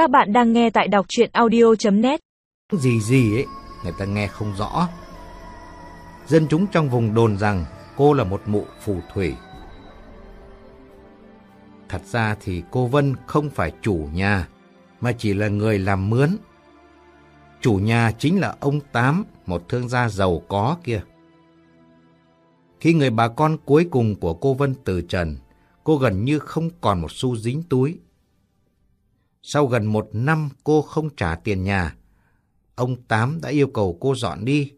Các bạn đang nghe tại đọc chuyện audio.net Gì gì ấy, người ta nghe không rõ. Dân chúng trong vùng đồn rằng cô là một mụ phù thủy. Thật ra thì cô Vân không phải chủ nhà, mà chỉ là người làm mướn. Chủ nhà chính là ông Tám, một thương gia giàu có kia. Khi người bà con cuối cùng của cô Vân từ trần, cô gần như không còn một xu dính túi. Sau gần một năm cô không trả tiền nhà, ông Tám đã yêu cầu cô dọn đi.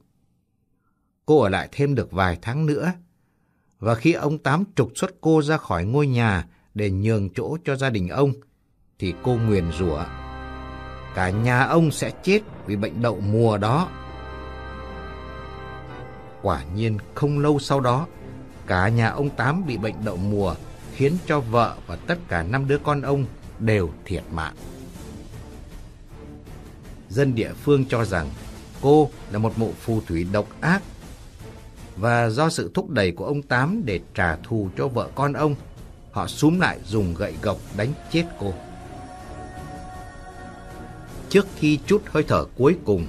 Cô ở lại thêm được vài tháng nữa. Và khi ông Tám trục xuất cô ra khỏi ngôi nhà để nhường chỗ cho gia đình ông, thì cô nguyền rủa cả nhà ông sẽ chết vì bệnh đậu mùa đó. Quả nhiên không lâu sau đó, cả nhà ông Tám bị bệnh đậu mùa khiến cho vợ và tất cả năm đứa con ông đều thiệt mạng. Dân địa phương cho rằng cô là một mụ phù thủy độc ác và do sự thúc đẩy của ông Tám để trả thù cho vợ con ông, họ súm lại dùng gậy gộc đánh chết cô. Trước khi chút hơi thở cuối cùng,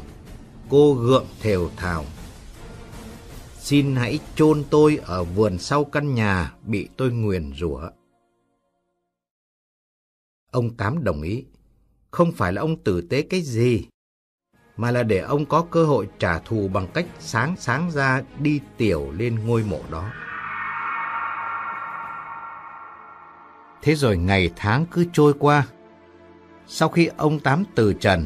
cô gượng thều thào. Xin hãy chôn tôi ở vườn sau căn nhà bị tôi nguyền rủa. Ông Tám đồng ý. Không phải là ông tử tế cái gì, mà là để ông có cơ hội trả thù bằng cách sáng sáng ra đi tiểu lên ngôi mộ đó. Thế rồi ngày tháng cứ trôi qua. Sau khi ông Tám từ trần,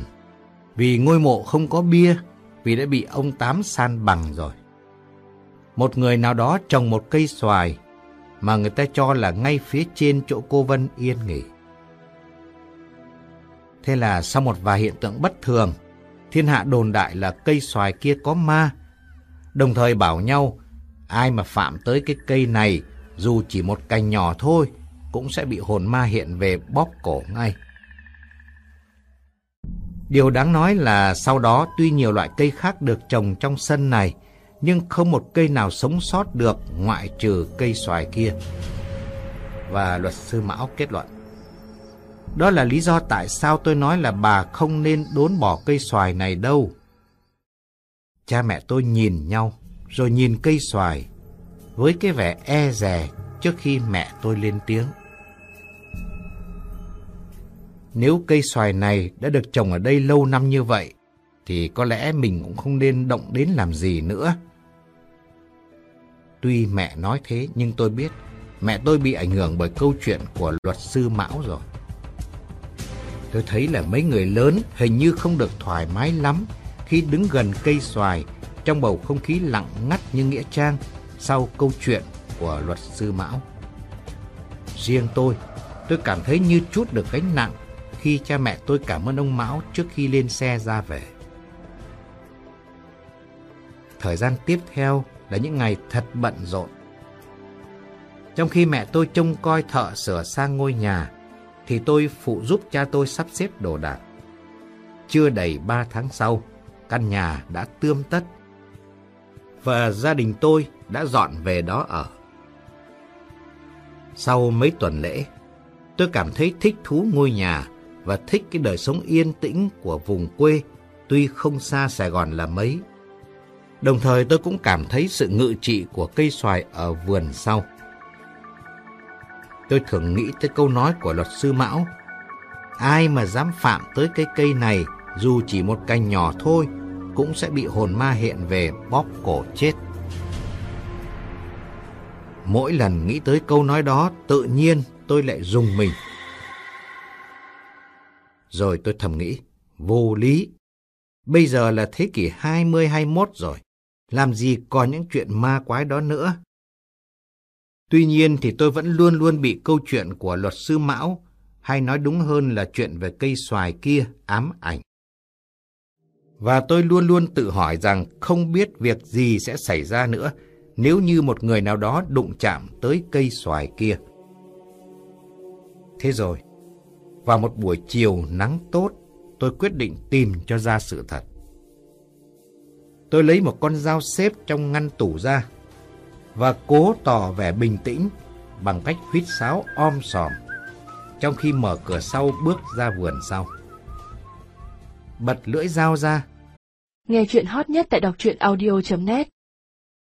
vì ngôi mộ không có bia, vì đã bị ông Tám san bằng rồi. Một người nào đó trồng một cây xoài mà người ta cho là ngay phía trên chỗ cô Vân yên nghỉ. Thế là sau một vài hiện tượng bất thường, thiên hạ đồn đại là cây xoài kia có ma. Đồng thời bảo nhau, ai mà phạm tới cái cây này, dù chỉ một cành nhỏ thôi, cũng sẽ bị hồn ma hiện về bóp cổ ngay. Điều đáng nói là sau đó tuy nhiều loại cây khác được trồng trong sân này, nhưng không một cây nào sống sót được ngoại trừ cây xoài kia. Và luật sư Mão kết luận. Đó là lý do tại sao tôi nói là bà không nên đốn bỏ cây xoài này đâu. Cha mẹ tôi nhìn nhau, rồi nhìn cây xoài, với cái vẻ e rè trước khi mẹ tôi lên tiếng. Nếu cây xoài này đã được trồng ở đây lâu năm như vậy, thì có lẽ mình cũng không nên động đến làm gì nữa. Tuy mẹ nói thế nhưng tôi biết mẹ tôi bị ảnh hưởng bởi câu chuyện của luật sư Mão rồi. Tôi thấy là mấy người lớn hình như không được thoải mái lắm khi đứng gần cây xoài trong bầu không khí lặng ngắt như nghĩa trang sau câu chuyện của luật sư Mão. Riêng tôi, tôi cảm thấy như chút được gánh nặng khi cha mẹ tôi cảm ơn ông Mão trước khi lên xe ra về. Thời gian tiếp theo là những ngày thật bận rộn. Trong khi mẹ tôi trông coi thợ sửa sang ngôi nhà, thì tôi phụ giúp cha tôi sắp xếp đồ đạc. Chưa đầy ba tháng sau, căn nhà đã tươm tất và gia đình tôi đã dọn về đó ở. Sau mấy tuần lễ, tôi cảm thấy thích thú ngôi nhà và thích cái đời sống yên tĩnh của vùng quê, tuy không xa Sài Gòn là mấy. Đồng thời tôi cũng cảm thấy sự ngự trị của cây xoài ở vườn sau. Tôi thường nghĩ tới câu nói của luật sư Mão. Ai mà dám phạm tới cái cây này, dù chỉ một cành nhỏ thôi, cũng sẽ bị hồn ma hiện về bóp cổ chết. Mỗi lần nghĩ tới câu nói đó, tự nhiên tôi lại dùng mình. Rồi tôi thầm nghĩ, vô lý. Bây giờ là thế kỷ 20-21 rồi, làm gì còn những chuyện ma quái đó nữa. Tuy nhiên thì tôi vẫn luôn luôn bị câu chuyện của luật sư Mão, hay nói đúng hơn là chuyện về cây xoài kia ám ảnh. Và tôi luôn luôn tự hỏi rằng không biết việc gì sẽ xảy ra nữa nếu như một người nào đó đụng chạm tới cây xoài kia. Thế rồi, vào một buổi chiều nắng tốt, tôi quyết định tìm cho ra sự thật. Tôi lấy một con dao xếp trong ngăn tủ ra và cố tỏ vẻ bình tĩnh bằng cách huýt sáo om sòm trong khi mở cửa sau bước ra vườn sau. Bật lưỡi dao ra. Nghe chuyện hot nhất tại đọc truyện audio.net